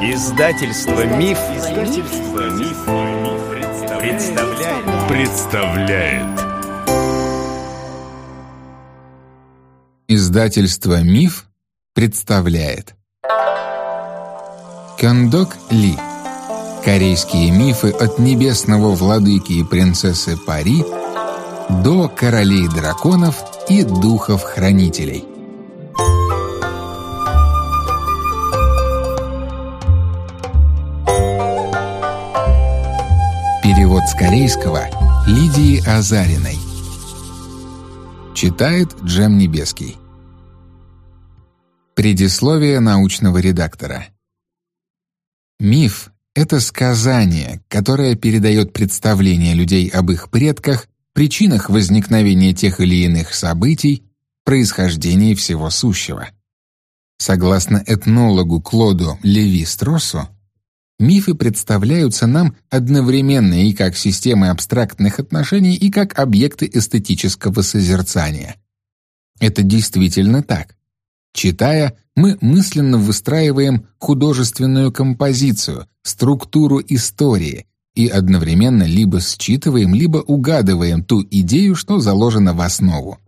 Издательство Миф, Издательство Миф, представляет. представляет. Издательство Миф представляет. Кандок Ли. Корейские мифы от небесного владыки и принцессы Пари до королей драконов и духов-хранителей. Перевод с корейского Лидии Азариной. Читает Джем Небеский. Предисловие научного редактора. Миф — это сказание, которое передает представление людей об их предках, причинах возникновения тех или иных событий, происхождении всего сущего. Согласно этнологу Клоду Леви Строссу, Мифы представляются нам одновременно и как системы абстрактных отношений, и как объекты эстетического созерцания. Это действительно так. Читая, мы мысленно выстраиваем художественную композицию, структуру истории и одновременно либо считываем, либо угадываем ту идею, что заложена в основу.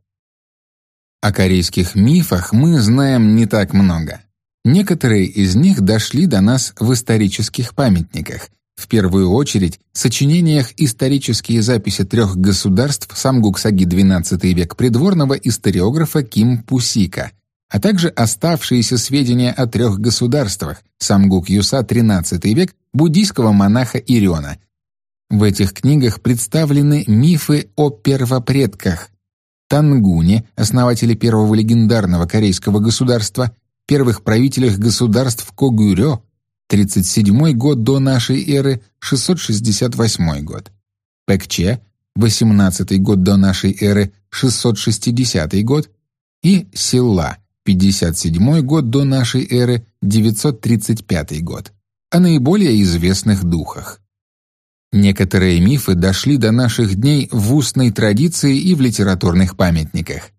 О корейских мифах мы знаем не так много. Некоторые из них дошли до нас в исторических памятниках, в первую очередь сочинениях «Исторические записи трех государств» Самгук-саги XII век придворного историографа Ким Пусика, а также оставшиеся сведения о трех государствах Самгук-Юса XIII век буддийского монаха Ириона. В этих книгах представлены мифы о первопредках, Тангуне, основателе первого легендарного корейского государства, первых правителях государств Когурё, 37 год до нашей эры, 668 год. Пэкче, 18 год до нашей эры, 660 год, и Силла, 57 год до нашей эры, 935 год, о наиболее известных духах. Некоторые мифы дошли до наших дней в устной традиции и в литературных памятниках.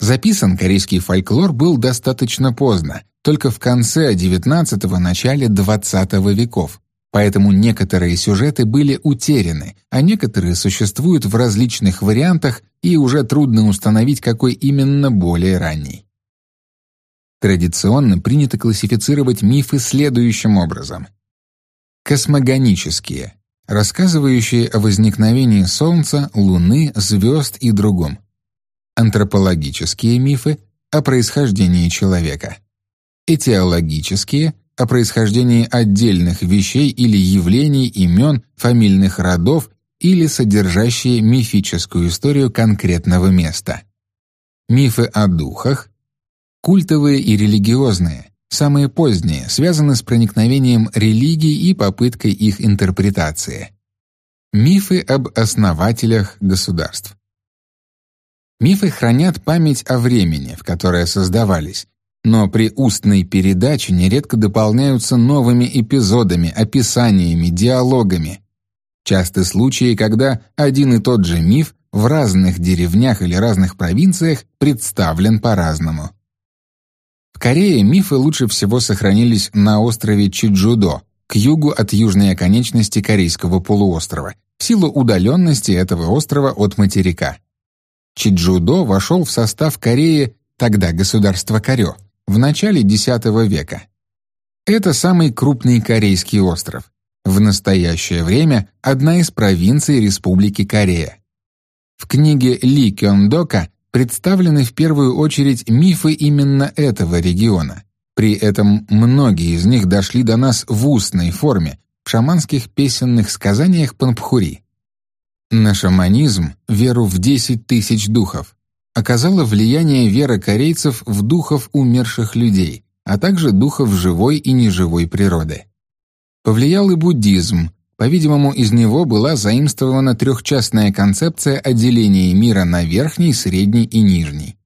Записан корейский фольклор был достаточно поздно, только в конце XIX – начале XX веков, поэтому некоторые сюжеты были утеряны, а некоторые существуют в различных вариантах и уже трудно установить, какой именно более ранний. Традиционно принято классифицировать мифы следующим образом. Космогонические, рассказывающие о возникновении Солнца, Луны, звезд и другом антропологические мифы о происхождении человека, этиологические — о происхождении отдельных вещей или явлений, имен, фамильных родов или содержащие мифическую историю конкретного места. Мифы о духах, культовые и религиозные, самые поздние, связаны с проникновением религий и попыткой их интерпретации. Мифы об основателях государств. Мифы хранят память о времени, в которое создавались, но при устной передаче нередко дополняются новыми эпизодами, описаниями, диалогами. Часты случаи, когда один и тот же миф в разных деревнях или разных провинциях представлен по-разному. В Корее мифы лучше всего сохранились на острове Чиджудо, к югу от южной оконечности Корейского полуострова, в силу удаленности этого острова от материка. Чиджудо вошел в состав Кореи, тогда государства Корё, в начале X века. Это самый крупный корейский остров. В настоящее время одна из провинций Республики Корея. В книге Ли Кёндока представлены в первую очередь мифы именно этого региона. При этом многие из них дошли до нас в устной форме, в шаманских песенных сказаниях Панпхури. На шаманизм, веру в десять тысяч духов, оказала влияние вера корейцев в духов умерших людей, а также духов живой и неживой природы. Повлиял и буддизм, по-видимому, из него была заимствована трехчастная концепция отделения мира на верхний, средний и нижний.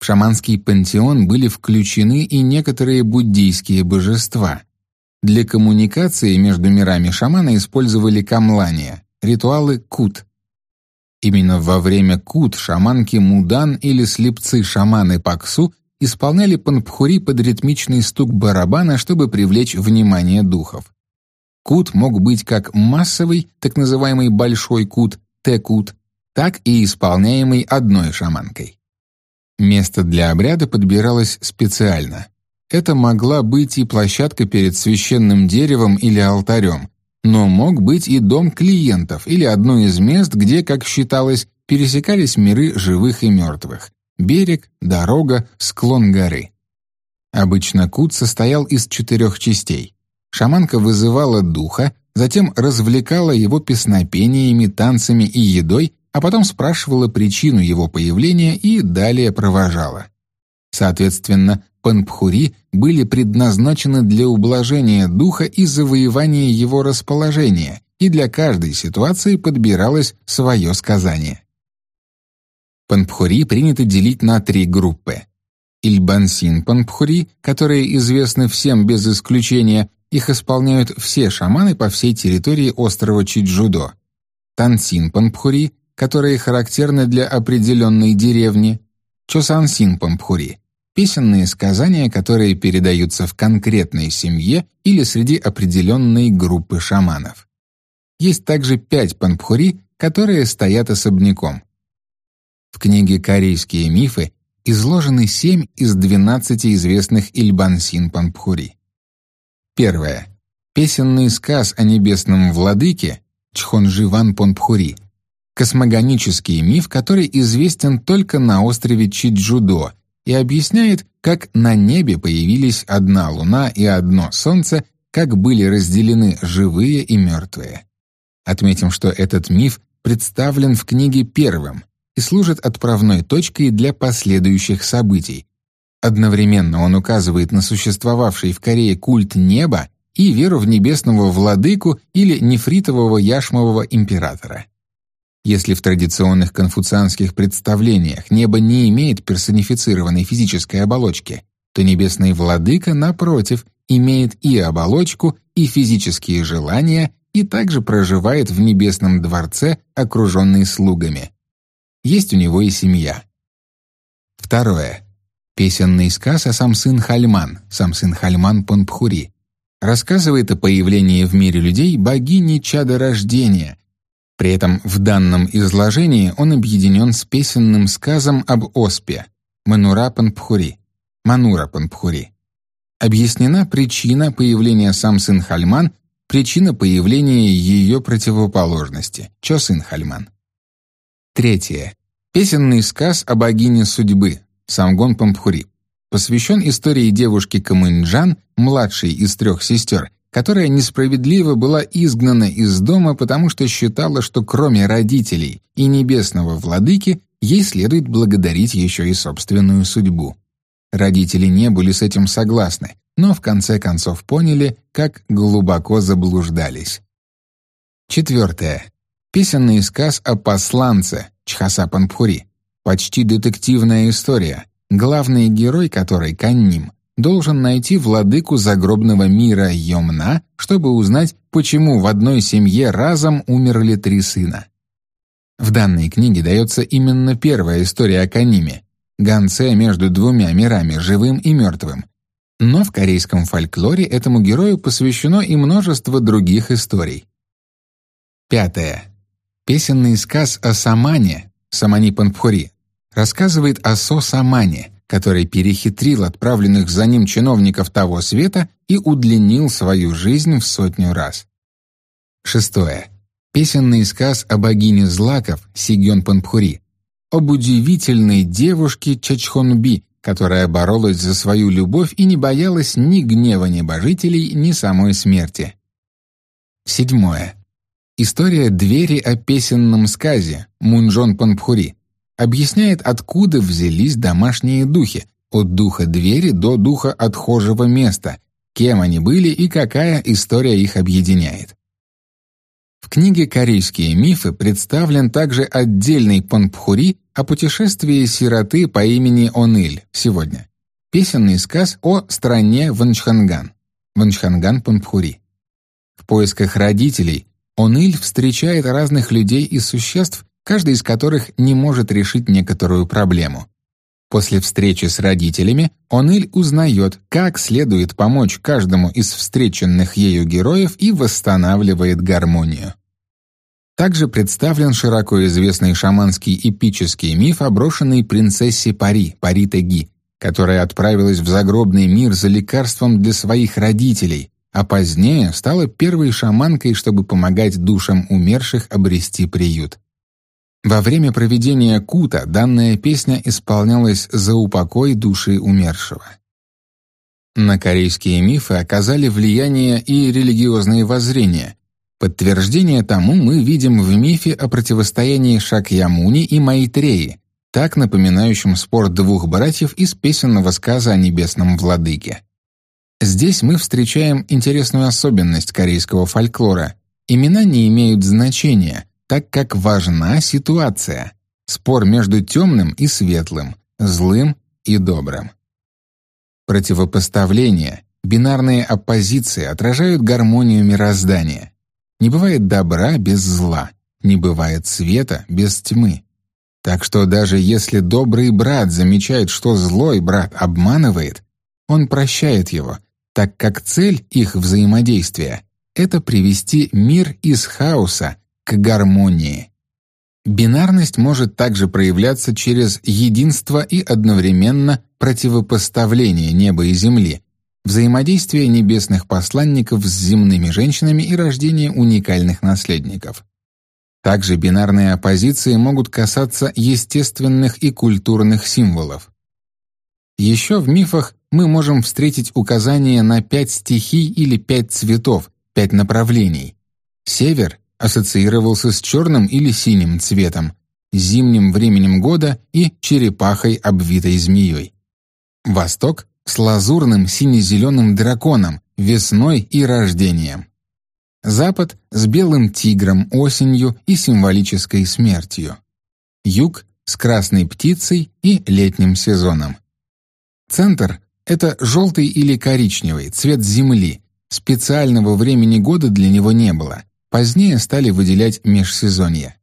В шаманский пантеон были включены и некоторые буддийские божества. Для коммуникации между мирами шаманы использовали камлания, ритуалы кут. Именно во время кут шаманки Мудан или слепцы-шаманы Паксу исполняли панпхури под ритмичный стук барабана, чтобы привлечь внимание духов. Кут мог быть как массовый, так называемый большой кут, Т-кут, так и исполняемый одной шаманкой. Место для обряда подбиралось специально. Это могла быть и площадка перед священным деревом или алтарем, но мог быть и дом клиентов или одно из мест, где, как считалось, пересекались миры живых и мертвых — берег, дорога, склон горы. Обычно кут состоял из четырех частей. Шаманка вызывала духа, затем развлекала его песнопениями, танцами и едой, а потом спрашивала причину его появления и далее провожала. Соответственно, панпхури были предназначены для ублажения духа и завоевания его расположения, и для каждой ситуации подбиралось свое сказание. Панпхури принято делить на три группы. Ильбансин панпхури, которые известны всем без исключения, их исполняют все шаманы по всей территории острова Чиджудо. Тансин панпхури, которые характерны для определенной деревни. Чосансин панпхури, песенные сказания, которые передаются в конкретной семье или среди определенной группы шаманов. Есть также пять панпхури, которые стоят особняком. В книге «Корейские мифы» изложены семь из двенадцати известных Ильбансин панпхури. Первое. Песенный сказ о небесном владыке Чхонживан Понпхури. Космогонический миф, который известен только на острове Чиджудо и объясняет, как на небе появились одна луна и одно солнце, как были разделены живые и мертвые. Отметим, что этот миф представлен в книге первым и служит отправной точкой для последующих событий. Одновременно он указывает на существовавший в Корее культ неба и веру в небесного владыку или нефритового яшмового императора. Если в традиционных конфуцианских представлениях небо не имеет персонифицированной физической оболочки, то небесный владыка, напротив, имеет и оболочку, и физические желания, и также проживает в небесном дворце, окруженный слугами. Есть у него и семья. Второе. Песенный сказ о Самсын Хальман, Самсын Хальман Понпхури, рассказывает о появлении в мире людей богини чада рождения, при этом в данном изложении он объединен с песенным сказом об Оспе Манура Панпхури, Манура Панпхури. Объяснена причина появления Самсын Хальман, причина появления ее противоположности Чосын Хальман. Третье. Песенный сказ о богине судьбы Самгон Пампхури посвящен истории девушки Камынджан, младшей из трех сестер, которая несправедливо была изгнана из дома, потому что считала, что кроме родителей и небесного владыки ей следует благодарить еще и собственную судьбу. Родители не были с этим согласны, но в конце концов поняли, как глубоко заблуждались. Четвертое. Песенный сказ о посланце Чхаса Панпхури. Почти детективная история, главный герой которой Канним должен найти владыку загробного мира Йомна, чтобы узнать, почему в одной семье разом умерли три сына. В данной книге дается именно первая история о Каниме, гонце между двумя мирами, живым и мертвым. Но в корейском фольклоре этому герою посвящено и множество других историй. Пятое. Песенный сказ о Самане, Самани Панпхури, рассказывает о Со-Самане, который перехитрил отправленных за ним чиновников того света и удлинил свою жизнь в сотню раз. Шестое. Песенный сказ о богине злаков Сигён Панпхури, об удивительной девушке Чачхонби, которая боролась за свою любовь и не боялась ни гнева небожителей, ни самой смерти. Седьмое. История двери о песенном сказе Мунжон Панпхури, объясняет, откуда взялись домашние духи, от духа двери до духа отхожего места, кем они были и какая история их объединяет. В книге «Корейские мифы» представлен также отдельный панпхури о путешествии сироты по имени Оныль сегодня. Песенный сказ о стране Ванчханган. Ванчханган Панпхури. В поисках родителей Оныль встречает разных людей и существ, каждый из которых не может решить некоторую проблему. После встречи с родителями Оныль узнает, как следует помочь каждому из встреченных ею героев и восстанавливает гармонию. Также представлен широко известный шаманский эпический миф о брошенной принцессе Пари, Пари Теги, которая отправилась в загробный мир за лекарством для своих родителей, а позднее стала первой шаманкой, чтобы помогать душам умерших обрести приют. Во время проведения кута данная песня исполнялась за упокой души умершего. На корейские мифы оказали влияние и религиозные воззрения. Подтверждение тому мы видим в мифе о противостоянии Шакьямуни и Майтреи, так напоминающем спор двух братьев из песенного сказа о небесном владыке. Здесь мы встречаем интересную особенность корейского фольклора. Имена не имеют значения, так как важна ситуация, спор между темным и светлым, злым и добрым. Противопоставления, бинарные оппозиции отражают гармонию мироздания. Не бывает добра без зла, не бывает света без тьмы. Так что даже если добрый брат замечает, что злой брат обманывает, он прощает его — так как цель их взаимодействия — это привести мир из хаоса к гармонии. Бинарность может также проявляться через единство и одновременно противопоставление неба и земли, взаимодействие небесных посланников с земными женщинами и рождение уникальных наследников. Также бинарные оппозиции могут касаться естественных и культурных символов. Еще в мифах мы можем встретить указания на пять стихий или пять цветов, пять направлений. Север ассоциировался с черным или синим цветом, зимним временем года и черепахой, обвитой змеей. Восток — с лазурным сине-зеленым драконом, весной и рождением. Запад — с белым тигром осенью и символической смертью. Юг — с красной птицей и летним сезоном. Центр — это желтый или коричневый, цвет земли. Специального времени года для него не было. Позднее стали выделять межсезонье.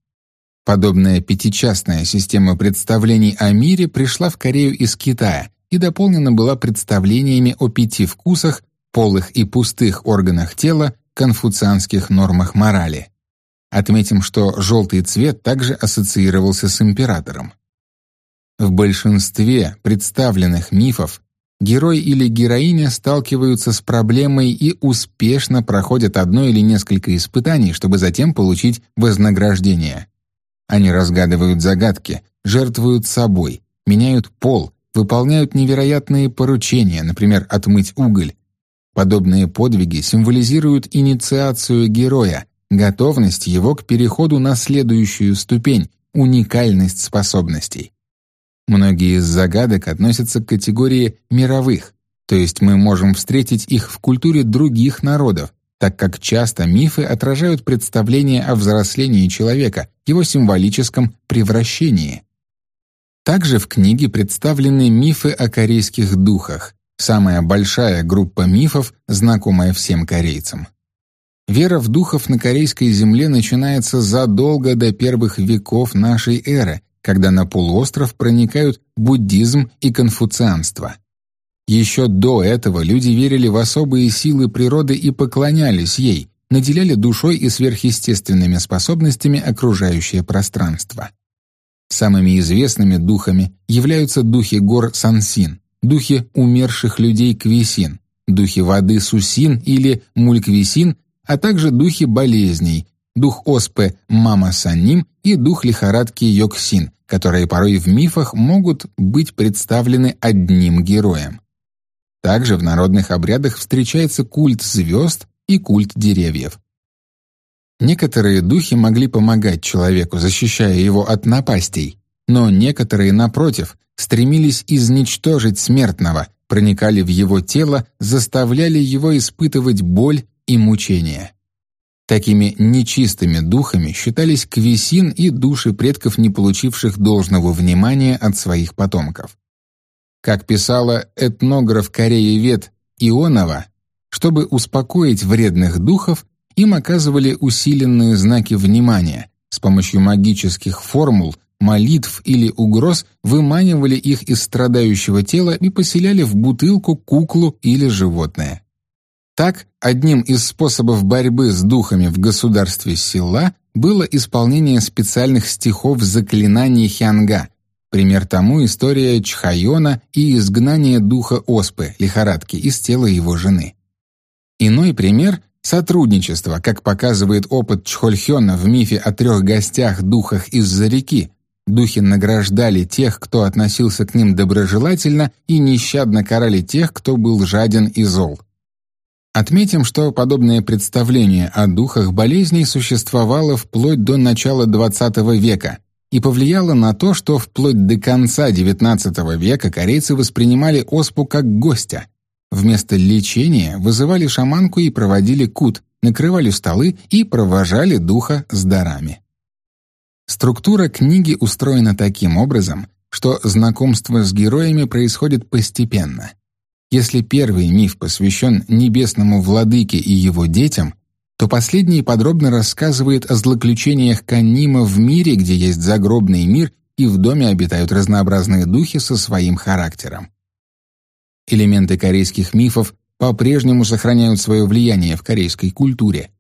Подобная пятичастная система представлений о мире пришла в Корею из Китая и дополнена была представлениями о пяти вкусах, полых и пустых органах тела, конфуцианских нормах морали. Отметим, что желтый цвет также ассоциировался с императором. В большинстве представленных мифов герой или героиня сталкиваются с проблемой и успешно проходят одно или несколько испытаний, чтобы затем получить вознаграждение. Они разгадывают загадки, жертвуют собой, меняют пол, выполняют невероятные поручения, например, отмыть уголь. Подобные подвиги символизируют инициацию героя, готовность его к переходу на следующую ступень, уникальность способностей. Многие из загадок относятся к категории «мировых», то есть мы можем встретить их в культуре других народов, так как часто мифы отражают представление о взрослении человека, его символическом превращении. Также в книге представлены мифы о корейских духах, самая большая группа мифов, знакомая всем корейцам. Вера в духов на корейской земле начинается задолго до первых веков нашей эры, когда на полуостров проникают буддизм и конфуцианство. Еще до этого люди верили в особые силы природы и поклонялись ей, наделяли душой и сверхъестественными способностями окружающее пространство. Самыми известными духами являются духи гор Сансин, духи умерших людей Квисин, духи воды Сусин или Мульквисин, а также духи болезней, дух оспы Мама Саним и дух лихорадки Йоксин, которые порой в мифах могут быть представлены одним героем. Также в народных обрядах встречается культ звезд и культ деревьев. Некоторые духи могли помогать человеку, защищая его от напастей, но некоторые, напротив, стремились изничтожить смертного, проникали в его тело, заставляли его испытывать боль и мучения. Такими нечистыми духами считались квесин и души предков, не получивших должного внимания от своих потомков. Как писала этнограф Кореи Вет Ионова, чтобы успокоить вредных духов, им оказывали усиленные знаки внимания, с помощью магических формул молитв или угроз выманивали их из страдающего тела и поселяли в бутылку куклу или животное. Так, одним из способов борьбы с духами в государстве села было исполнение специальных стихов заклинаний Хянга. Пример тому история Чхайона и изгнание духа оспы, лихорадки, из тела его жены. Иной пример — сотрудничество, как показывает опыт Чхольхёна в мифе о трех гостях-духах из-за реки. Духи награждали тех, кто относился к ним доброжелательно, и нещадно карали тех, кто был жаден и зол. Отметим, что подобное представление о духах болезней существовало вплоть до начала XX века и повлияло на то, что вплоть до конца XIX века корейцы воспринимали оспу как гостя. Вместо лечения вызывали шаманку и проводили кут, накрывали столы и провожали духа с дарами. Структура книги устроена таким образом, что знакомство с героями происходит постепенно. Если первый миф посвящен небесному владыке и его детям, то последний подробно рассказывает о злоключениях Каннима в мире, где есть загробный мир и в доме обитают разнообразные духи со своим характером. Элементы корейских мифов по-прежнему сохраняют свое влияние в корейской культуре.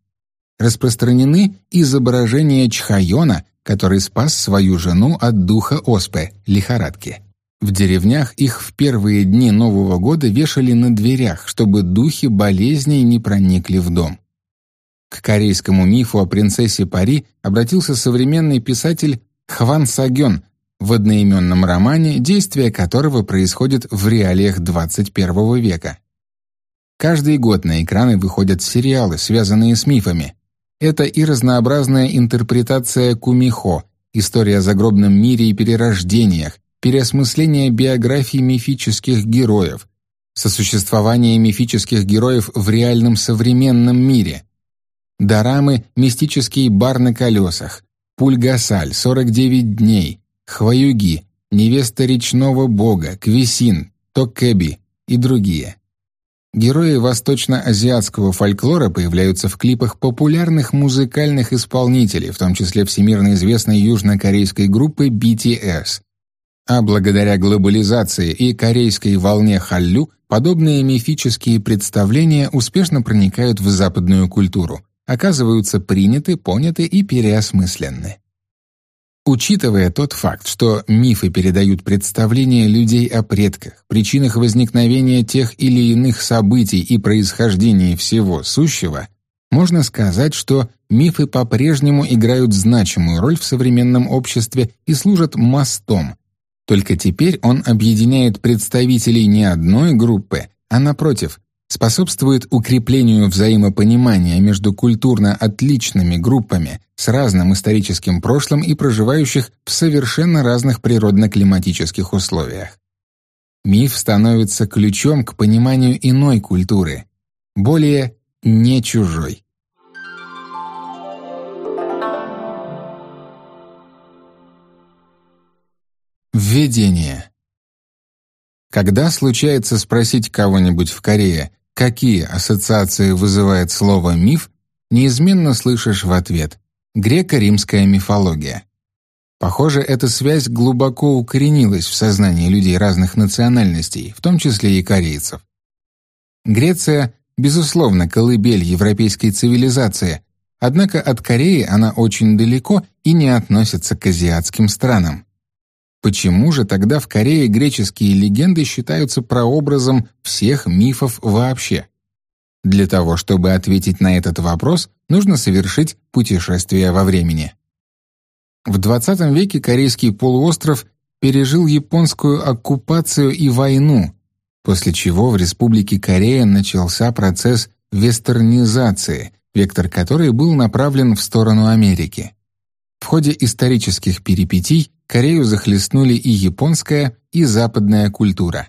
Распространены изображения Чхайона, который спас свою жену от духа оспы, лихорадки. В деревнях их в первые дни Нового года вешали на дверях, чтобы духи болезней не проникли в дом. К корейскому мифу о принцессе Пари обратился современный писатель Хван Сагён в одноименном романе, действие которого происходит в реалиях 21 века. Каждый год на экраны выходят сериалы, связанные с мифами. Это и разнообразная интерпретация кумихо, история о загробном мире и перерождениях, переосмысление биографий мифических героев, сосуществование мифических героев в реальном современном мире. Дорамы «Мистический бар на колесах», «Пульгасаль», «49 дней», «Хваюги», «Невеста речного бога», «Квисин», «Токкеби» и другие. Герои восточно-азиатского фольклора появляются в клипах популярных музыкальных исполнителей, в том числе всемирно известной южнокорейской группы BTS. А благодаря глобализации и корейской волне Халлю подобные мифические представления успешно проникают в западную культуру, оказываются приняты, поняты и переосмысленны. Учитывая тот факт, что мифы передают представления людей о предках, причинах возникновения тех или иных событий и происхождении всего сущего, можно сказать, что мифы по-прежнему играют значимую роль в современном обществе и служат мостом, только теперь он объединяет представителей не одной группы, а напротив, способствует укреплению взаимопонимания между культурно отличными группами с разным историческим прошлым и проживающих в совершенно разных природно-климатических условиях. Миф становится ключом к пониманию иной культуры, более не чужой. Введение. Когда случается спросить кого-нибудь в Корее, какие ассоциации вызывает слово «миф», неизменно слышишь в ответ «греко-римская мифология». Похоже, эта связь глубоко укоренилась в сознании людей разных национальностей, в том числе и корейцев. Греция, безусловно, колыбель европейской цивилизации, однако от Кореи она очень далеко и не относится к азиатским странам. Почему же тогда в Корее греческие легенды считаются прообразом всех мифов вообще? Для того, чтобы ответить на этот вопрос, нужно совершить путешествие во времени. В XX веке корейский полуостров пережил японскую оккупацию и войну, после чего в Республике Корея начался процесс вестернизации, вектор которой был направлен в сторону Америки. В ходе исторических перипетий Корею захлестнули и японская, и западная культура.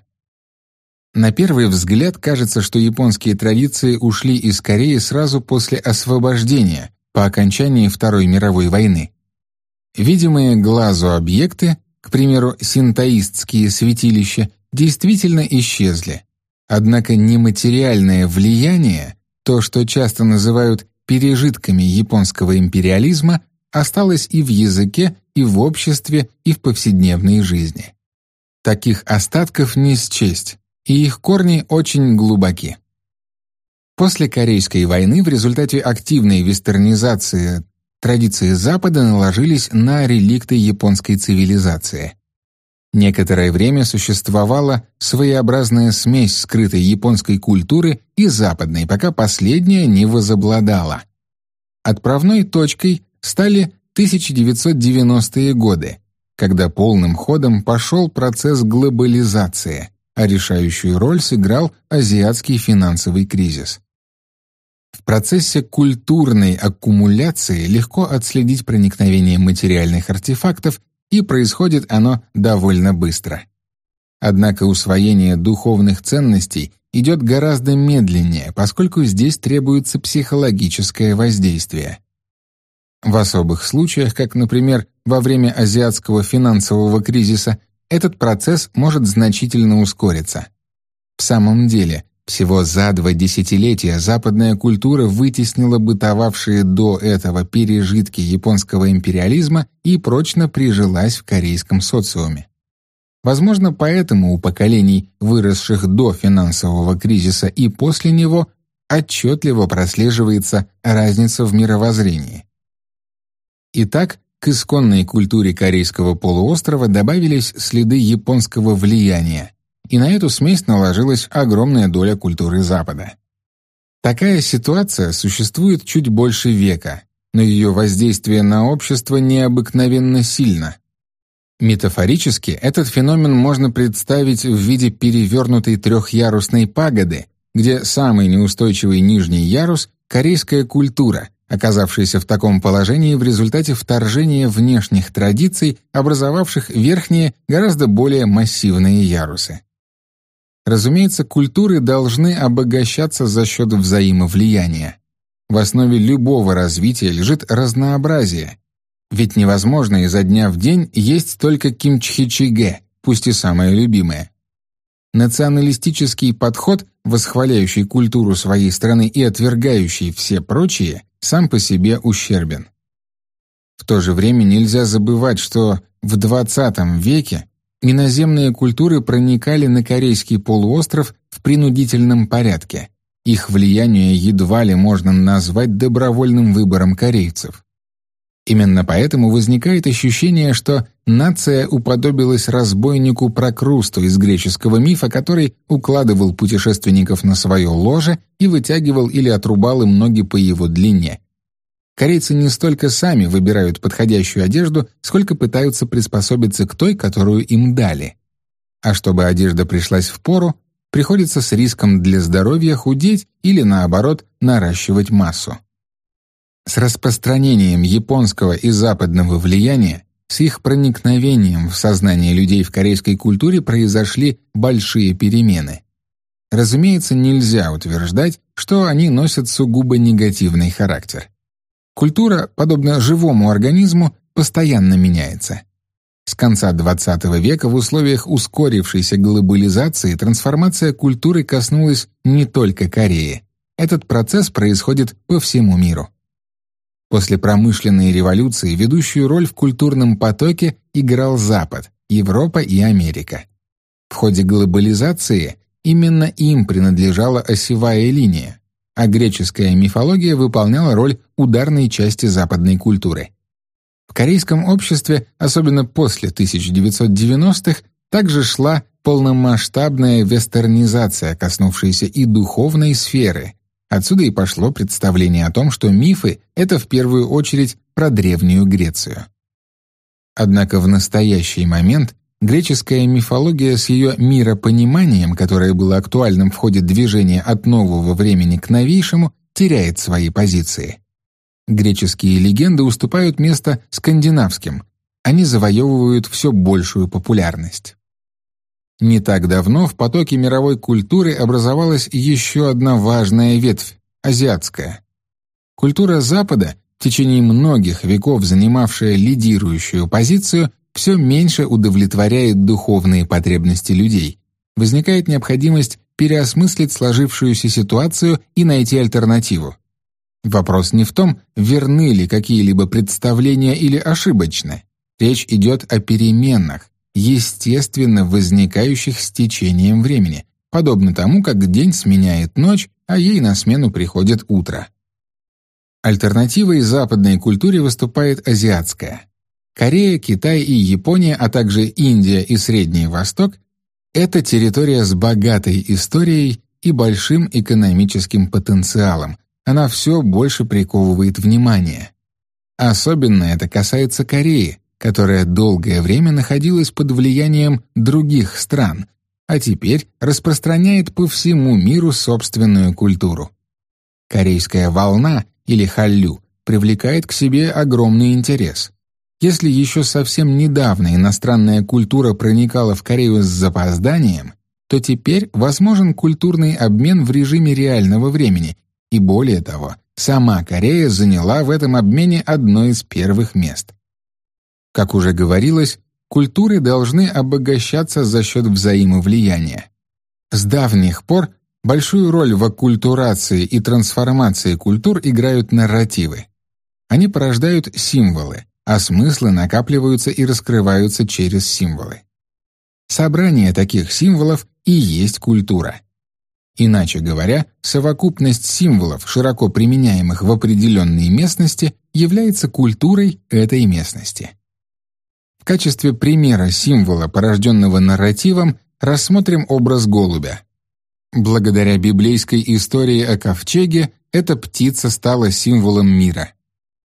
На первый взгляд кажется, что японские традиции ушли из Кореи сразу после освобождения, по окончании Второй мировой войны. Видимые глазу объекты, к примеру, синтоистские святилища, действительно исчезли. Однако нематериальное влияние, то, что часто называют пережитками японского империализма, осталось и в языке, и в обществе, и в повседневной жизни. Таких остатков не счесть, и их корни очень глубоки. После Корейской войны в результате активной вестернизации традиции Запада наложились на реликты японской цивилизации. Некоторое время существовала своеобразная смесь скрытой японской культуры и западной, пока последняя не возобладала. Отправной точкой стали 1990-е годы, когда полным ходом пошел процесс глобализации, а решающую роль сыграл азиатский финансовый кризис. В процессе культурной аккумуляции легко отследить проникновение материальных артефактов и происходит оно довольно быстро. Однако усвоение духовных ценностей идет гораздо медленнее, поскольку здесь требуется психологическое воздействие. В особых случаях, как, например, во время азиатского финансового кризиса, этот процесс может значительно ускориться. В самом деле, всего за два десятилетия западная культура вытеснила бытовавшие до этого пережитки японского империализма и прочно прижилась в корейском социуме. Возможно, поэтому у поколений, выросших до финансового кризиса и после него, отчетливо прослеживается разница в мировоззрении. Итак, к исконной культуре корейского полуострова добавились следы японского влияния, и на эту смесь наложилась огромная доля культуры Запада. Такая ситуация существует чуть больше века, но ее воздействие на общество необыкновенно сильно. Метафорически этот феномен можно представить в виде перевернутой трехярусной пагоды, где самый неустойчивый нижний ярус — корейская культура, оказавшаяся в таком положении в результате вторжения внешних традиций, образовавших верхние, гораздо более массивные ярусы. Разумеется, культуры должны обогащаться за счет взаимовлияния. В основе любого развития лежит разнообразие. Ведь невозможно изо дня в день есть только кимчхичиге, пусть и самое любимое. Националистический подход, восхваляющий культуру своей страны и отвергающий все прочие, сам по себе ущербен. В то же время нельзя забывать, что в XX веке Иноземные культуры проникали на Корейский полуостров в принудительном порядке. Их влияние едва ли можно назвать добровольным выбором корейцев. Именно поэтому возникает ощущение, что нация уподобилась разбойнику Прокрусту из греческого мифа, который укладывал путешественников на свое ложе и вытягивал или отрубал им ноги по его длине, Корейцы не столько сами выбирают подходящую одежду, сколько пытаются приспособиться к той, которую им дали. А чтобы одежда пришлась в пору, приходится с риском для здоровья худеть или, наоборот, наращивать массу. С распространением японского и западного влияния, с их проникновением в сознание людей в корейской культуре произошли большие перемены. Разумеется, нельзя утверждать, что они носят сугубо негативный характер. Культура, подобно живому организму, постоянно меняется. С конца XX века в условиях ускорившейся глобализации трансформация культуры коснулась не только Кореи. Этот процесс происходит по всему миру. После промышленной революции ведущую роль в культурном потоке играл Запад, Европа и Америка. В ходе глобализации именно им принадлежала осевая линия, а греческая мифология выполняла роль ударной части западной культуры. В корейском обществе, особенно после 1990-х, также шла полномасштабная вестернизация, коснувшаяся и духовной сферы. Отсюда и пошло представление о том, что мифы — это в первую очередь про Древнюю Грецию. Однако в настоящий момент Греческая мифология с ее миропониманием, которое было актуальным в ходе движения от нового времени к новейшему, теряет свои позиции. Греческие легенды уступают место скандинавским. Они завоевывают все большую популярность. Не так давно в потоке мировой культуры образовалась еще одна важная ветвь — азиатская. Культура Запада, в течение многих веков занимавшая лидирующую позицию, все меньше удовлетворяет духовные потребности людей. Возникает необходимость переосмыслить сложившуюся ситуацию и найти альтернативу. Вопрос не в том, верны ли какие-либо представления или ошибочны. Речь идет о переменах, естественно возникающих с течением времени, подобно тому, как день сменяет ночь, а ей на смену приходит утро. Альтернативой западной культуре выступает азиатская. Корея, Китай и Япония, а также Индия и Средний Восток — это территория с богатой историей и большим экономическим потенциалом. Она все больше приковывает внимание. Особенно это касается Кореи, которая долгое время находилась под влиянием других стран, а теперь распространяет по всему миру собственную культуру. Корейская волна или халлю привлекает к себе огромный интерес. Если еще совсем недавно иностранная культура проникала в Корею с запозданием, то теперь возможен культурный обмен в режиме реального времени, и более того, сама Корея заняла в этом обмене одно из первых мест. Как уже говорилось, культуры должны обогащаться за счет взаимовлияния. С давних пор большую роль в оккультурации и трансформации культур играют нарративы. Они порождают символы, а смыслы накапливаются и раскрываются через символы. Собрание таких символов и есть культура. Иначе говоря, совокупность символов, широко применяемых в определенной местности, является культурой этой местности. В качестве примера символа, порожденного нарративом, рассмотрим образ голубя. Благодаря библейской истории о ковчеге эта птица стала символом мира.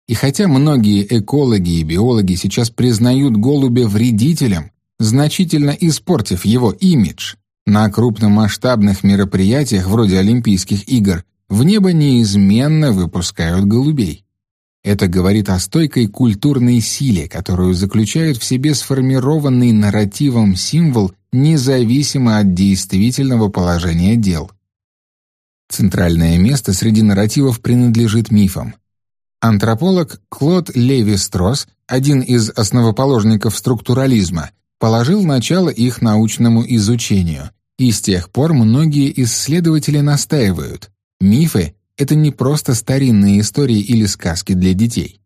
И хотя многие экологи и биологи сейчас признают голубя вредителем, значительно испортив его имидж, на крупномасштабных мероприятиях вроде Олимпийских игр в небо неизменно выпускают голубей. Это говорит о стойкой культурной силе, которую заключает в себе сформированный нарративом символ независимо от действительного положения дел. Центральное место среди нарративов принадлежит мифам. Антрополог Клод Леви-Стросс, один из основоположников структурализма, положил начало их научному изучению, и с тех пор многие исследователи настаивают, мифы — это не просто старинные истории или сказки для детей.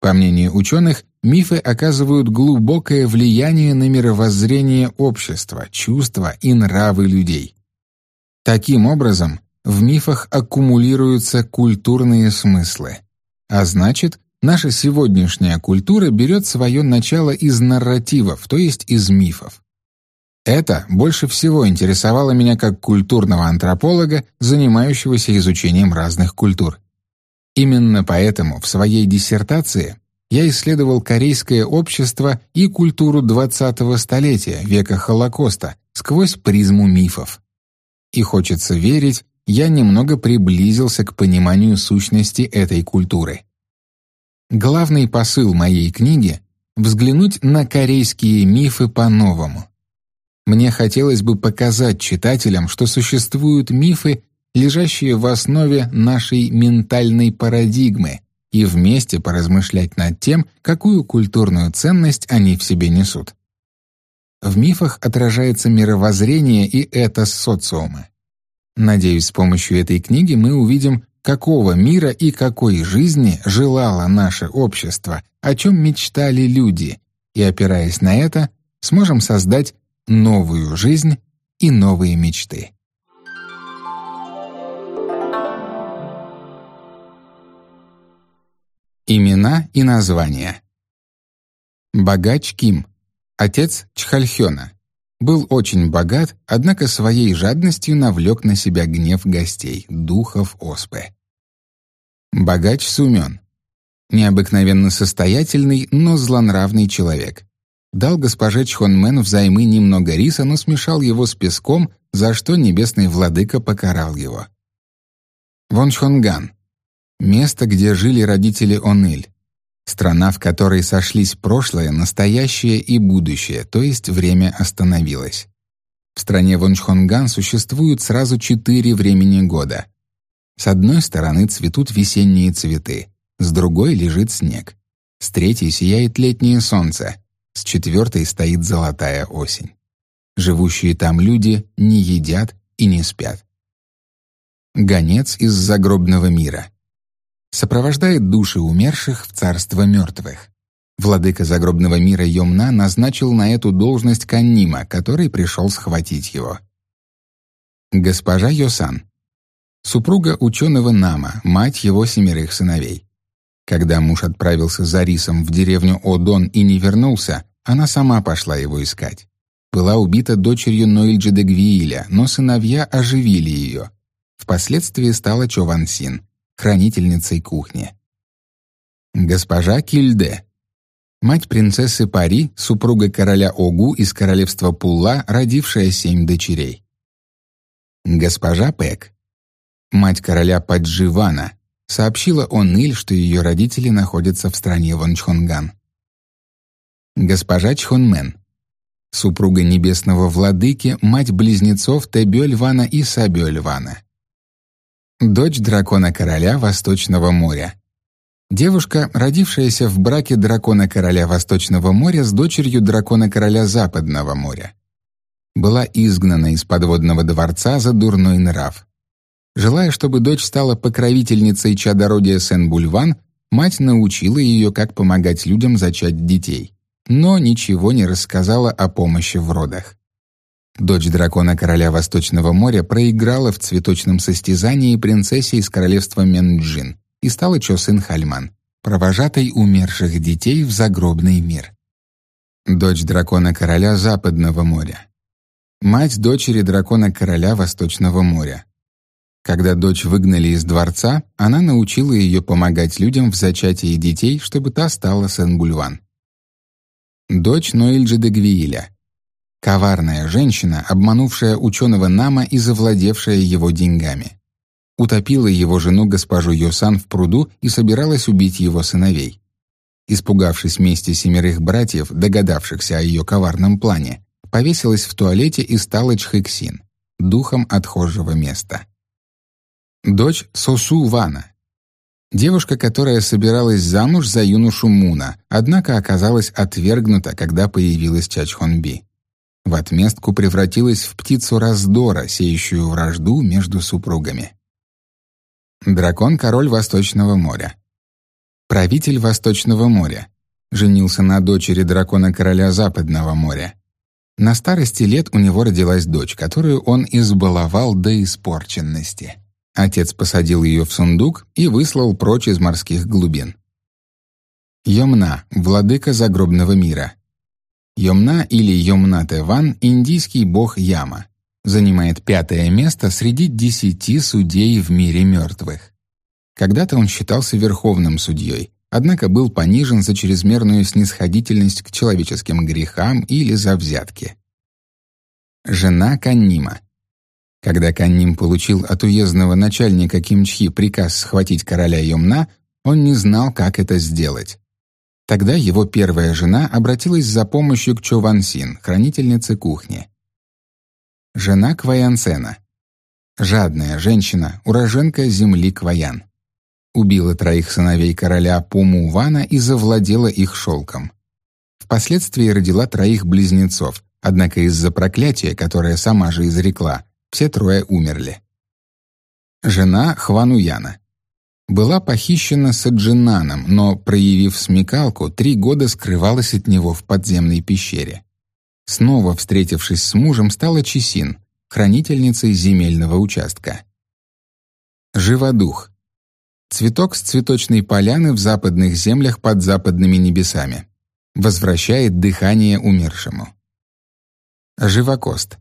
По мнению ученых, мифы оказывают глубокое влияние на мировоззрение общества, чувства и нравы людей. Таким образом, в мифах аккумулируются культурные смыслы — а значит, наша сегодняшняя культура берет свое начало из нарративов, то есть из мифов. Это больше всего интересовало меня как культурного антрополога, занимающегося изучением разных культур. Именно поэтому в своей диссертации я исследовал корейское общество и культуру 20-го столетия, века Холокоста, сквозь призму мифов. И хочется верить, я немного приблизился к пониманию сущности этой культуры. Главный посыл моей книги — взглянуть на корейские мифы по-новому. Мне хотелось бы показать читателям, что существуют мифы, лежащие в основе нашей ментальной парадигмы, и вместе поразмышлять над тем, какую культурную ценность они в себе несут. В мифах отражается мировоззрение и это социума. Надеюсь, с помощью этой книги мы увидим, какого мира и какой жизни желало наше общество, о чем мечтали люди, и, опираясь на это, сможем создать новую жизнь и новые мечты. Имена и названия Богач Ким, отец Чхальхёна, был очень богат, однако своей жадностью навлек на себя гнев гостей, духов оспы. Богач Сумен. Необыкновенно состоятельный, но злонравный человек. Дал госпоже Чхонмен взаймы немного риса, но смешал его с песком, за что небесный владыка покарал его. Вончхонган. Место, где жили родители Оныль. Страна, в которой сошлись прошлое, настоящее и будущее, то есть время остановилось. В стране Вончхонган существуют сразу четыре времени года. С одной стороны цветут весенние цветы, с другой лежит снег, с третьей сияет летнее солнце, с четвертой стоит золотая осень. Живущие там люди не едят и не спят. Гонец из загробного мира сопровождает души умерших в царство мертвых. Владыка загробного мира Йомна назначил на эту должность Каннима, который пришел схватить его. Госпожа Йосан. Супруга ученого Нама, мать его семерых сыновей. Когда муж отправился за рисом в деревню Одон и не вернулся, она сама пошла его искать. Была убита дочерью Ноильджи де Гвииля, но сыновья оживили ее. Впоследствии стала Човансин, хранительницей кухни. Госпожа Кильде. Мать принцессы Пари, супруга короля Огу из королевства Пулла, родившая семь дочерей. Госпожа Пэк. Мать короля Падживана, сообщила Ониль, что ее родители находятся в стране Вончхонган. Госпожа Чхонмен, супруга небесного владыки, мать близнецов Тебёльвана и Сабёльвана. Дочь дракона-короля Восточного моря. Девушка, родившаяся в браке дракона-короля Восточного моря с дочерью дракона-короля Западного моря. Была изгнана из подводного дворца за дурной нрав. Желая, чтобы дочь стала покровительницей чадородия Сен-Бульван, мать научила ее, как помогать людям зачать детей, но ничего не рассказала о помощи в родах. Дочь дракона короля Восточного моря проиграла в цветочном состязании принцессе из королевства Менджин и стала Чосын Хальман, провожатой умерших детей в загробный мир. Дочь дракона короля Западного моря. Мать дочери дракона короля Восточного моря. Когда дочь выгнали из дворца, она научила ее помогать людям в зачатии детей, чтобы та стала Сен-Бульван. Дочь Ноильджи де Гвииля. Коварная женщина, обманувшая ученого Нама и завладевшая его деньгами. Утопила его жену госпожу Йосан в пруду и собиралась убить его сыновей. Испугавшись мести семерых братьев, догадавшихся о ее коварном плане, повесилась в туалете и стала Чхыксин, духом отхожего места дочь Сосу Вана. Девушка, которая собиралась замуж за юношу Муна, однако оказалась отвергнута, когда появилась Чачхонби. В отместку превратилась в птицу раздора, сеющую вражду между супругами. Дракон-король Восточного моря. Правитель Восточного моря. Женился на дочери дракона-короля Западного моря. На старости лет у него родилась дочь, которую он избаловал до испорченности. Отец посадил ее в сундук и выслал прочь из морских глубин. Йомна, владыка загробного мира. Йомна или Йомна-Теван — индийский бог Яма. Занимает пятое место среди десяти судей в мире мертвых. Когда-то он считался верховным судьей, однако был понижен за чрезмерную снисходительность к человеческим грехам или за взятки. Жена Каннима — когда Канним получил от уездного начальника Кимчхи приказ схватить короля Йомна, он не знал, как это сделать. Тогда его первая жена обратилась за помощью к Човансин, хранительнице кухни. Жена Кваянсена. Жадная женщина, уроженка земли Кваян. Убила троих сыновей короля Пумувана и завладела их шелком. Впоследствии родила троих близнецов, однако из-за проклятия, которое сама же изрекла, все трое умерли. Жена Хвануяна. Была похищена Саджинаном, но, проявив смекалку, три года скрывалась от него в подземной пещере. Снова встретившись с мужем, стала Чесин, хранительницей земельного участка. Живодух. Цветок с цветочной поляны в западных землях под западными небесами. Возвращает дыхание умершему. Живокост.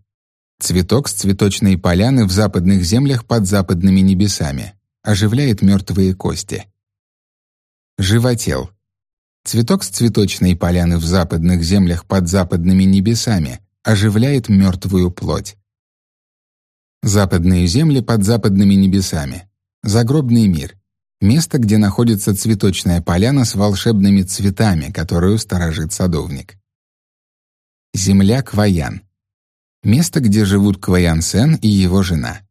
Цветок с цветочной поляны в западных землях под западными небесами. Оживляет мертвые кости. Животел. Цветок с цветочной поляны в западных землях под западными небесами. Оживляет мертвую плоть. Западные земли под западными небесами. Загробный мир. Место, где находится цветочная поляна с волшебными цветами, которую сторожит садовник. Земля Кваян место, где живут Кваян Сен и его жена.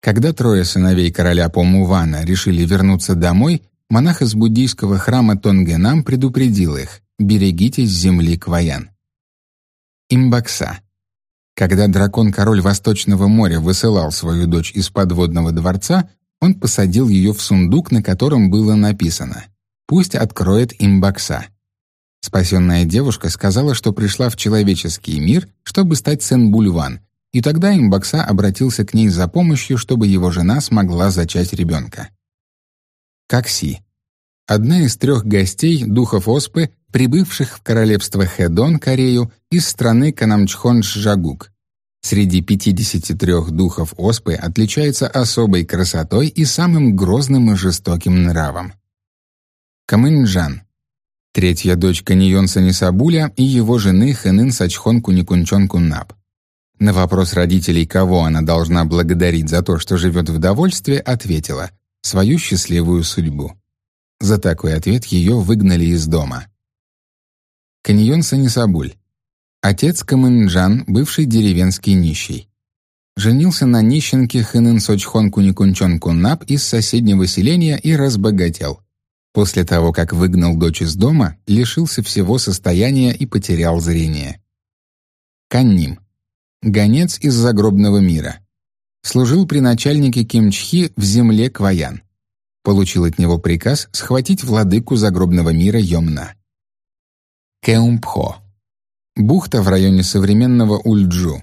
Когда трое сыновей короля Помувана решили вернуться домой, монах из буддийского храма Тонгенам предупредил их «берегитесь земли Кваян». Имбакса. Когда дракон-король Восточного моря высылал свою дочь из подводного дворца, он посадил ее в сундук, на котором было написано «Пусть откроет Имбакса». Спасенная девушка сказала, что пришла в человеческий мир, чтобы стать Сен-Бульван, и тогда Имбакса обратился к ней за помощью, чтобы его жена смогла зачать ребенка. Какси. Одна из трех гостей духов Оспы, прибывших в королевство Хедон, Корею, из страны Канамчхон-Жагук. Среди 53 духов Оспы отличается особой красотой и самым грозным и жестоким нравом. Камынджан. Третья дочка Ньонса Нисабуля и его жены Хэнын Сачхон Куникунчон Куннап. На вопрос родителей, кого она должна благодарить за то, что живет в довольстве, ответила «свою счастливую судьбу». За такой ответ ее выгнали из дома. Каньон Санисабуль. Отец Камынджан, бывший деревенский нищий. Женился на нищенке Хэнын Сочхон Куникунчон Куннап из соседнего селения и разбогател. После того, как выгнал дочь из дома, лишился всего состояния и потерял зрение. Канним. Гонец из загробного мира. Служил при начальнике Кимчхи в земле Кваян. Получил от него приказ схватить владыку загробного мира Йомна. Кеумпхо. Бухта в районе современного Ульджу.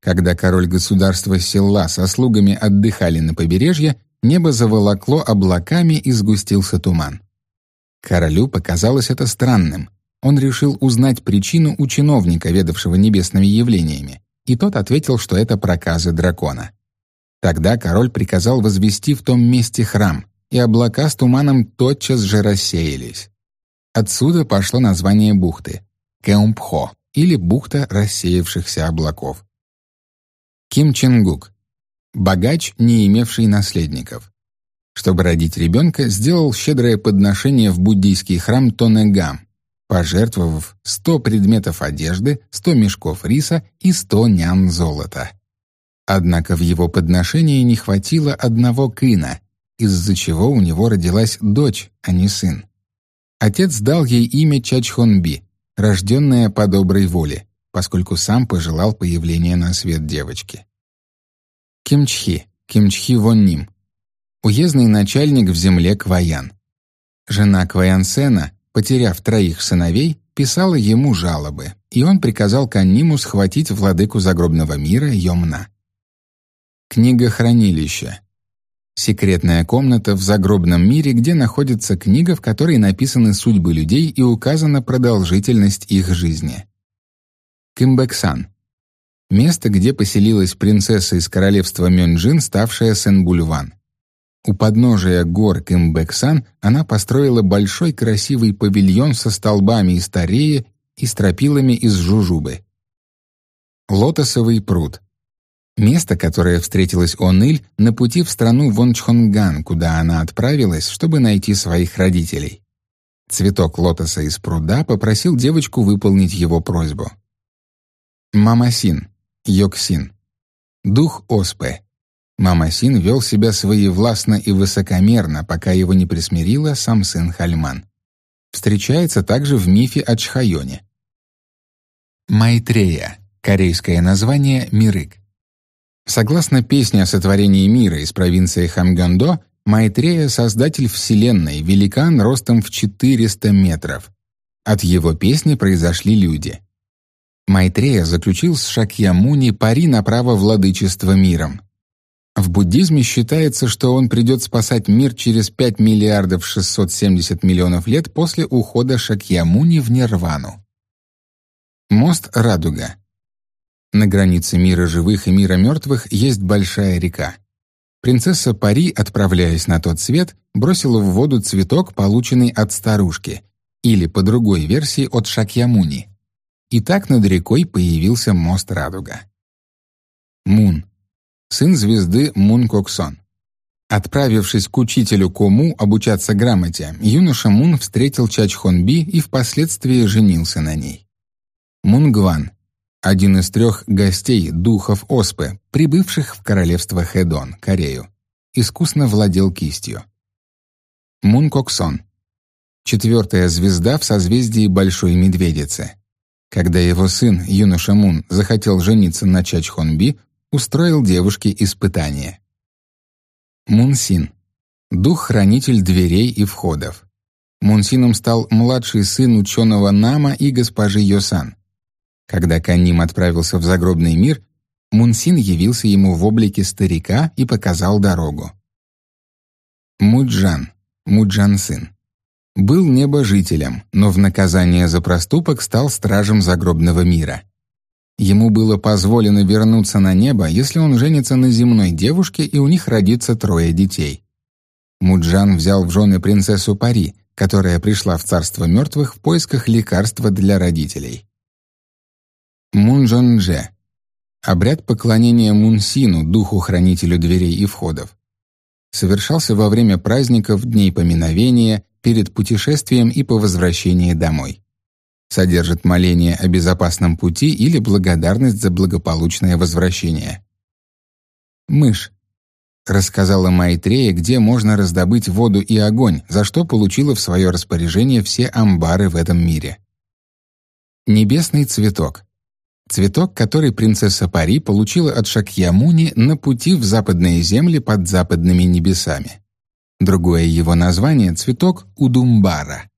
Когда король государства Силла со слугами отдыхали на побережье, небо заволокло облаками и сгустился туман. Королю показалось это странным. Он решил узнать причину у чиновника, ведавшего небесными явлениями и тот ответил, что это проказы дракона. Тогда король приказал возвести в том месте храм, и облака с туманом тотчас же рассеялись. Отсюда пошло название бухты — Кеумпхо, или бухта рассеявшихся облаков. Ким Ченгук — богач, не имевший наследников. Чтобы родить ребенка, сделал щедрое подношение в буддийский храм Тонегам, пожертвовав 100 предметов одежды, 100 мешков риса и 100 нян золота. Однако в его подношении не хватило одного кына, из-за чего у него родилась дочь, а не сын. Отец дал ей имя Чачхонби, рожденное по доброй воле, поскольку сам пожелал появления на свет девочки. Кимчхи, Кимчхи Вонним, уездный начальник в земле Кваян. Жена Кваян Сена потеряв троих сыновей, писала ему жалобы, и он приказал Канниму схватить владыку загробного мира Йомна. Книга хранилища. Секретная комната в загробном мире, где находится книга, в которой написаны судьбы людей и указана продолжительность их жизни. Кимбексан. Место, где поселилась принцесса из королевства Мюнджин, ставшая Сенбульван. У подножия гор Кымбексан она построила большой красивый павильон со столбами из тарея и стропилами из жужубы. Лотосовый пруд. Место, которое встретилось Оныль на пути в страну Вончхонган, куда она отправилась, чтобы найти своих родителей. Цветок лотоса из пруда попросил девочку выполнить его просьбу. Мамасин, Йоксин. Дух Оспы. Мама Син вел себя своевластно и высокомерно, пока его не присмирила сам сын Хальман. Встречается также в мифе о Чхайоне. Майтрея, корейское название Мирык. Согласно песне о сотворении мира из провинции Хамгандо, Майтрея — создатель Вселенной, великан ростом в 400 метров. От его песни произошли люди. Майтрея заключил с Шакьямуни пари на право владычества миром. В буддизме считается, что он придет спасать мир через 5 миллиардов 670 миллионов лет после ухода Шакьямуни в Нирвану. Мост Радуга. На границе мира живых и мира мертвых есть большая река. Принцесса Пари, отправляясь на тот свет, бросила в воду цветок, полученный от старушки, или, по другой версии, от Шакьямуни. И так над рекой появился мост Радуга. Мун сын звезды Мун Коксон. Отправившись к учителю Кому обучаться грамоте, юноша Мун встретил Чачхонби и впоследствии женился на ней. Мун Гван — один из трех гостей духов Оспы, прибывших в королевство Хедон, Корею, искусно владел кистью. Мун Коксон — четвертая звезда в созвездии Большой Медведицы. Когда его сын, юноша Мун, захотел жениться на Чачхонби, устроил девушке испытание. Мунсин — дух-хранитель дверей и входов. Мунсином стал младший сын ученого Нама и госпожи Йосан. Когда Каним отправился в загробный мир, Мунсин явился ему в облике старика и показал дорогу. Муджан, Муджан сын, был небожителем, но в наказание за проступок стал стражем загробного мира. Ему было позволено вернуться на небо, если он женится на земной девушке и у них родится трое детей. Муджан взял в жены принцессу Пари, которая пришла в царство мертвых в поисках лекарства для родителей. Мунжонже — обряд поклонения Мунсину, духу-хранителю дверей и входов. Совершался во время праздников, дней поминовения, перед путешествием и по возвращении домой. Содержит моление о безопасном пути или благодарность за благополучное возвращение. Мышь рассказала Майтрея, где можно раздобыть воду и огонь, за что получила в свое распоряжение все амбары в этом мире. Небесный цветок. Цветок, который принцесса Пари получила от Шакьямуни на пути в западные земли под западными небесами. Другое его название — цветок Удумбара.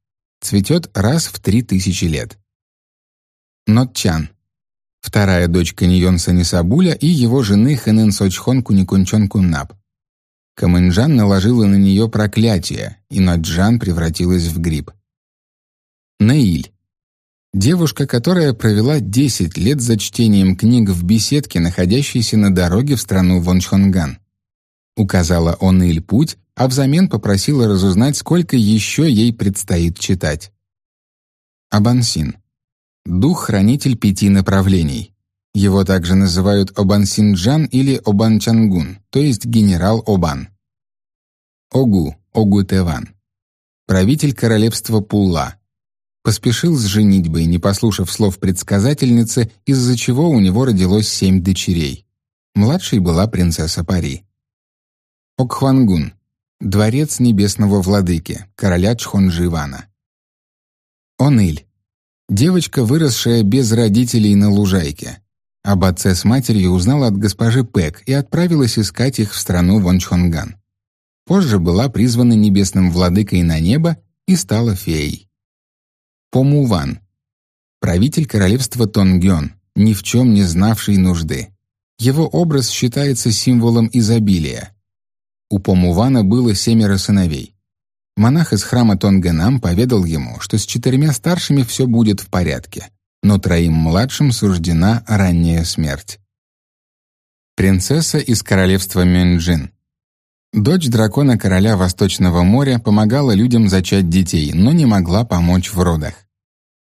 Цветет раз в три тысячи лет. Нотчан. Вторая дочь Каньонса Нисабуля и его жены Хэнэн Сочхон Куникунчон Куннап. Камынджан наложила на нее проклятие, и Ноджан превратилась в гриб. Наиль. Девушка, которая провела 10 лет за чтением книг в беседке, находящейся на дороге в страну Вончхонган. Указала Оныль путь, а взамен попросила разузнать, сколько еще ей предстоит читать. Абансин. Дух-хранитель пяти направлений. Его также называют Обансинджан или Обанчангун, то есть генерал Обан. Огу, Огу-Теван. Правитель королевства Пулла. Поспешил с женитьбой, не послушав слов предсказательницы, из-за чего у него родилось семь дочерей. Младшей была принцесса Пари. Окхвангун. Дворец небесного владыки, короля Чхонживана. Оныль. Девочка, выросшая без родителей на лужайке. Об отце с матерью узнала от госпожи Пэк и отправилась искать их в страну Вончхонган. Позже была призвана небесным владыкой на небо и стала феей. Помуван. Правитель королевства Тонгён, ни в чем не знавший нужды. Его образ считается символом изобилия. У Помувана было семеро сыновей. Монах из храма Тонгенам поведал ему, что с четырьмя старшими все будет в порядке, но троим младшим суждена ранняя смерть. Принцесса из королевства Мюнджин. Дочь дракона короля Восточного моря помогала людям зачать детей, но не могла помочь в родах.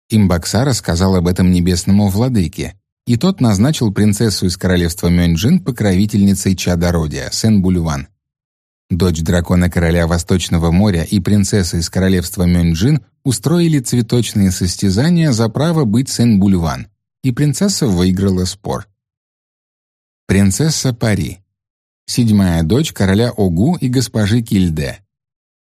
Имбакса рассказал об этом небесному владыке, и тот назначил принцессу из королевства Мюнджин покровительницей чадородия, Сен-Бульван. Дочь дракона короля Восточного моря и принцесса из королевства Мюнджин устроили цветочные состязания за право быть Сен-Бульван, и принцесса выиграла спор. Принцесса Пари. Седьмая дочь короля Огу и госпожи Кильде.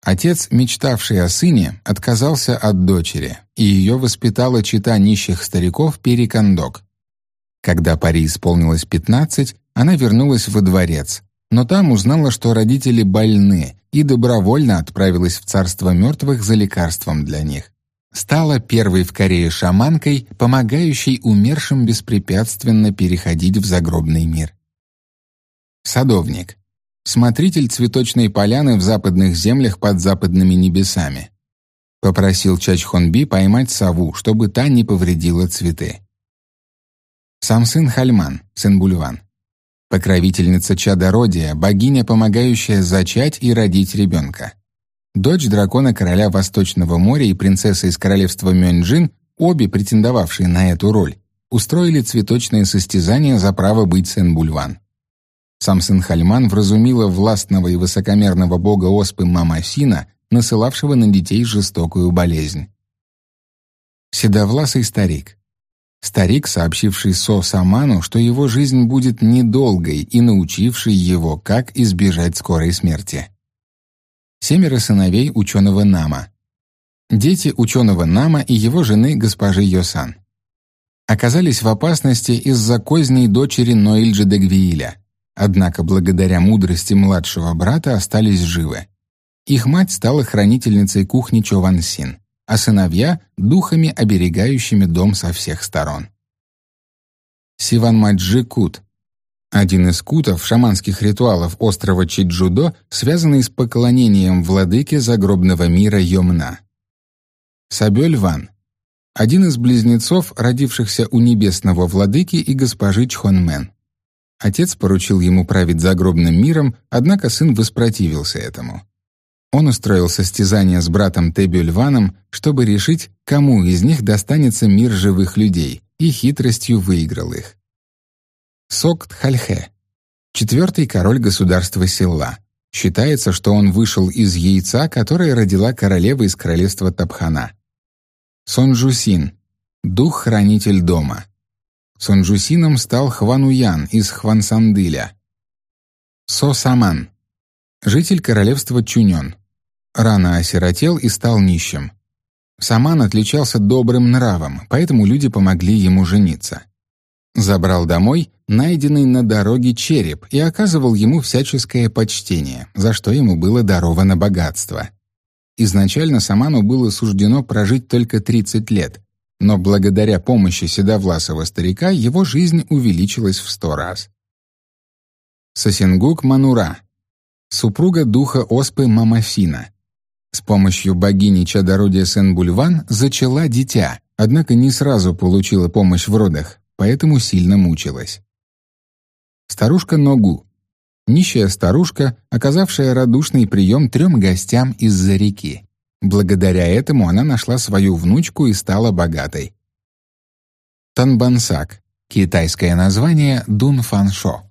Отец, мечтавший о сыне, отказался от дочери, и ее воспитала чита нищих стариков Перекандок. Когда Пари исполнилось пятнадцать, она вернулась во дворец, но там узнала, что родители больны, и добровольно отправилась в царство мертвых за лекарством для них. Стала первой в Корее шаманкой, помогающей умершим беспрепятственно переходить в загробный мир. Садовник. Смотритель цветочной поляны в западных землях под западными небесами. Попросил Чачхонби поймать сову, чтобы та не повредила цветы. Сам сын Хальман, сын Бульван покровительница чадородия, богиня, помогающая зачать и родить ребенка. Дочь дракона короля Восточного моря и принцесса из королевства Мюнджин, обе претендовавшие на эту роль, устроили цветочные состязания за право быть Сен-Бульван. Сам сын Хальман вразумила властного и высокомерного бога оспы Мамасина, насылавшего на детей жестокую болезнь. Седовласый старик. Старик, сообщивший Со Саману, что его жизнь будет недолгой и научивший его, как избежать скорой смерти. Семеро сыновей ученого Нама. Дети ученого Нама и его жены госпожи Йосан. Оказались в опасности из-за козней дочери Ноильджи де Гвииля, однако благодаря мудрости младшего брата остались живы. Их мать стала хранительницей кухни Човансин, а сыновья — духами, оберегающими дом со всех сторон. Сиванмаджи Кут — один из кутов шаманских ритуалов острова Чиджудо, связанный с поклонением владыке загробного мира Йомна. Сабёль Ван — один из близнецов, родившихся у небесного владыки и госпожи Чхонмен. Отец поручил ему править загробным миром, однако сын воспротивился этому. Он устроил состязание с братом Тебюльваном, чтобы решить, кому из них достанется мир живых людей, и хитростью выиграл их. Сокт Хальхе. Четвертый король государства Силла. Считается, что он вышел из яйца, которое родила королева из королевства Табхана. Сонджусин. Дух-хранитель дома. Сонджусином стал Хвануян из Хвансандыля. Со-Саман. Житель королевства Чунён. Рано осиротел и стал нищим. Саман отличался добрым нравом, поэтому люди помогли ему жениться. Забрал домой найденный на дороге череп и оказывал ему всяческое почтение, за что ему было даровано богатство. Изначально Саману было суждено прожить только 30 лет, но благодаря помощи седовласого старика его жизнь увеличилась в сто раз. Сосингук Манура, супруга духа Оспы Мамафина. С помощью богини Чадородия Сен-Бульван зачала дитя, однако не сразу получила помощь в родах, поэтому сильно мучилась. Старушка Ногу. Нищая старушка, оказавшая радушный прием трем гостям из-за реки. Благодаря этому она нашла свою внучку и стала богатой. Танбансак. Китайское название Дун Фаншо.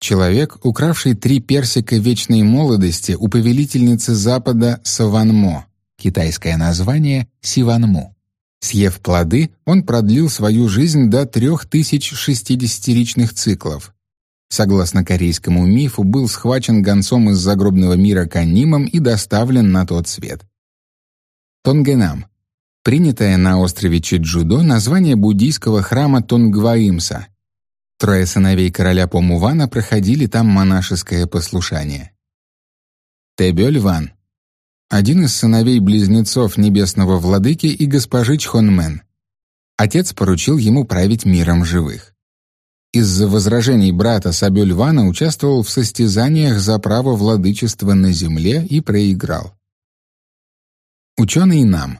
Человек, укравший три персика вечной молодости у повелительницы Запада Саванмо. Китайское название Сиванму. Съев плоды, он продлил свою жизнь до 3060-ричных циклов. Согласно корейскому мифу, был схвачен гонцом из загробного мира Канимом и доставлен на тот свет. Тонгенам. Принятое на острове Чеджудо название буддийского храма Тонгваимса. Трое сыновей короля Помувана проходили там монашеское послушание. Тебёль-Ван. Один из сыновей-близнецов небесного владыки и госпожи Чхонмен. Отец поручил ему править миром живых. Из-за возражений брата Сабёль-Вана участвовал в состязаниях за право владычества на земле и проиграл. Ученый Нам.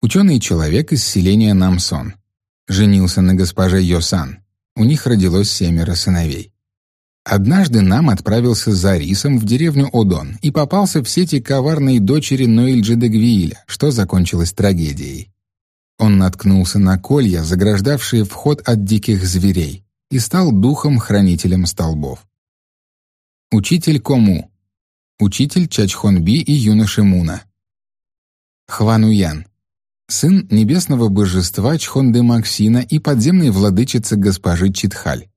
Ученый человек из селения Намсон. Женился на госпоже Йосан. У них родилось семеро сыновей. Однажды Нам отправился за рисом в деревню Одон и попался в сети коварной дочери Ноильджи де Гвииля, что закончилось трагедией. Он наткнулся на колья, заграждавшие вход от диких зверей, и стал духом-хранителем столбов. Учитель Кому. Учитель Чачхонби и юноши Муна. Хвануян, сын небесного божества Чхонды Максина и подземной владычицы госпожи Читхаль.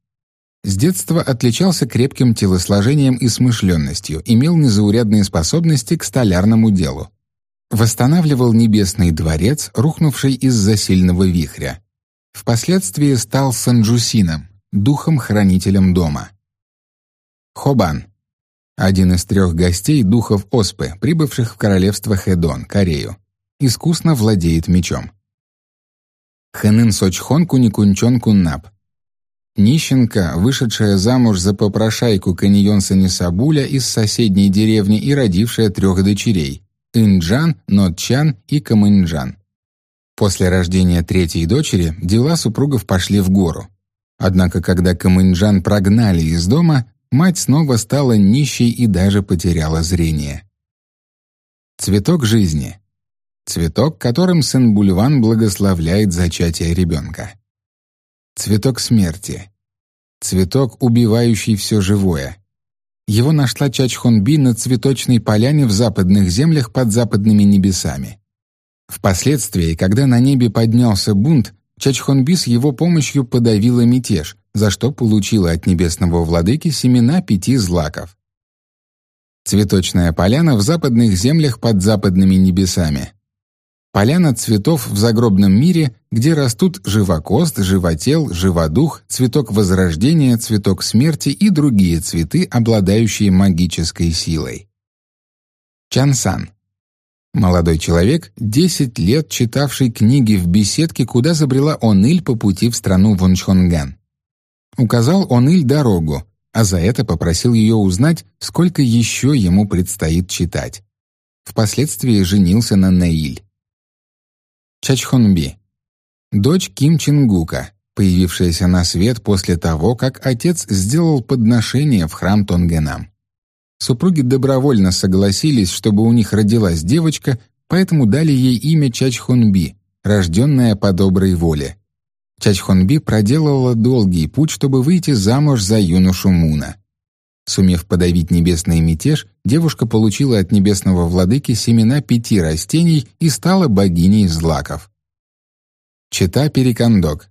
С детства отличался крепким телосложением и смышленностью, имел незаурядные способности к столярному делу. Восстанавливал небесный дворец, рухнувший из-за сильного вихря. Впоследствии стал Санджусином, духом-хранителем дома. Хобан — один из трех гостей духов Оспы, прибывших в королевство Хедон, Корею искусно владеет мечом. Хэнын Сочхон Куникунчон Куннап. Нищенка, вышедшая замуж за попрошайку Каньонса Несабуля из соседней деревни и родившая трех дочерей — Инджан, Нотчан и Камынджан. После рождения третьей дочери дела супругов пошли в гору. Однако, когда Камынджан прогнали из дома, мать снова стала нищей и даже потеряла зрение. Цветок жизни. Цветок, которым сын Бульван благословляет зачатие ребенка. Цветок смерти. Цветок, убивающий все живое. Его нашла Чачхонби на цветочной поляне в западных землях под западными небесами. Впоследствии, когда на небе поднялся бунт, Чачхонби с его помощью подавила мятеж, за что получила от небесного владыки семена пяти злаков. Цветочная поляна в западных землях под западными небесами. Поляна цветов в загробном мире, где растут живокост, животел, живодух, цветок возрождения, цветок смерти и другие цветы, обладающие магической силой. Чансан. Молодой человек, десять лет читавший книги в беседке, куда забрела Оныль по пути в страну Вончхонган. Указал Оныль дорогу, а за это попросил ее узнать, сколько еще ему предстоит читать. Впоследствии женился на Неиль. Чачхонби. Дочь Ким Чингука, появившаяся на свет после того, как отец сделал подношение в храм Тонгенам. Супруги добровольно согласились, чтобы у них родилась девочка, поэтому дали ей имя Чачхонби, рожденная по доброй воле. Чачхонби проделала долгий путь, чтобы выйти замуж за юношу Муна. Сумев подавить небесный мятеж, девушка получила от небесного владыки семена пяти растений и стала богиней злаков. Чита Перекандок.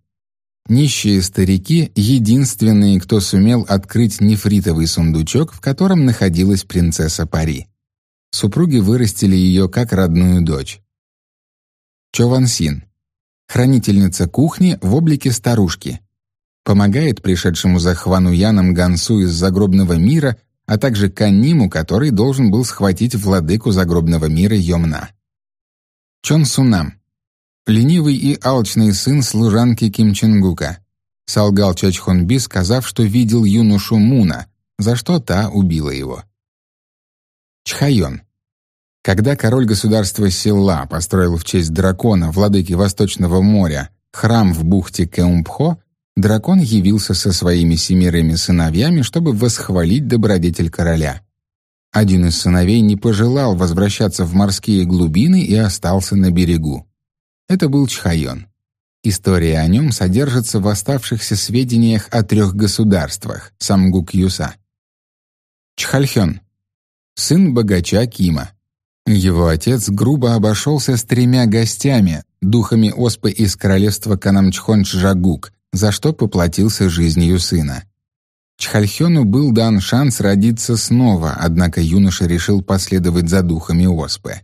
Нищие старики — единственные, кто сумел открыть нефритовый сундучок, в котором находилась принцесса Пари. Супруги вырастили ее как родную дочь. Човансин. Хранительница кухни в облике старушки — помогает пришедшему за Хвануяном гонцу из загробного мира, а также Каниму, который должен был схватить владыку загробного мира Йомна. Чон Сунам. Ленивый и алчный сын служанки Ким Чингука. Солгал Чачхонби, сказав, что видел юношу Муна, за что та убила его. Чхайон. Когда король государства Силла построил в честь дракона, владыки Восточного моря, храм в бухте Кеумпхо, дракон явился со своими семерыми сыновьями, чтобы восхвалить добродетель короля. Один из сыновей не пожелал возвращаться в морские глубины и остался на берегу. Это был Чхайон. История о нем содержится в оставшихся сведениях о трех государствах Самгук-Юса. Чхальхён — сын богача Кима. Его отец грубо обошелся с тремя гостями, духами оспы из королевства Канамчхон-Чжагук, за что поплатился жизнью сына. Чхальхёну был дан шанс родиться снова, однако юноша решил последовать за духами оспы.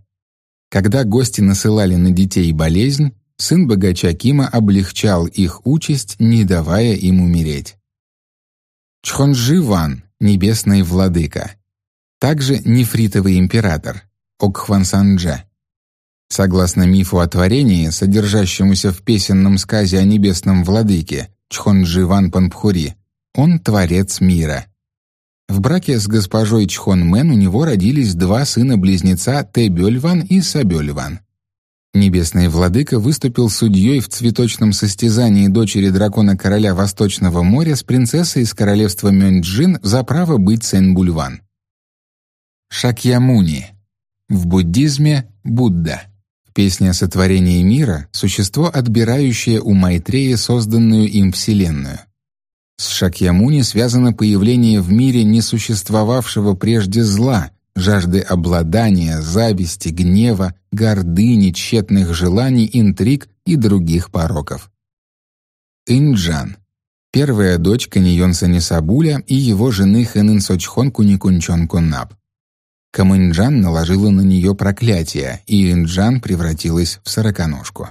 Когда гости насылали на детей болезнь, сын богача Кима облегчал их участь, не давая им умереть. Чхонджи Ван, небесный владыка. Также нефритовый император, Окхван Санджа. Согласно мифу о творении, содержащемуся в песенном сказе о небесном владыке Чхонджи Ван Панпхури, он творец мира. В браке с госпожой Чхон Мэн у него родились два сына-близнеца Тебёльван и Сабёльван. Небесный владыка выступил судьей в цветочном состязании дочери дракона короля Восточного моря с принцессой из королевства Мёнджин за право быть Сен-Бульван. Шакьямуни. В буддизме — Будда. Песня о сотворении мира — существо, отбирающее у Майтрея созданную им Вселенную. С Шакьямуни связано появление в мире несуществовавшего прежде зла, жажды обладания, зависти, гнева, гордыни, тщетных желаний, интриг и других пороков. Инджан — первая дочь Каньонса Нисабуля и его жены Хэнын Сочхон Куникунчон Куннап. Камынджан наложила на нее проклятие, и Инджан превратилась в сороконожку.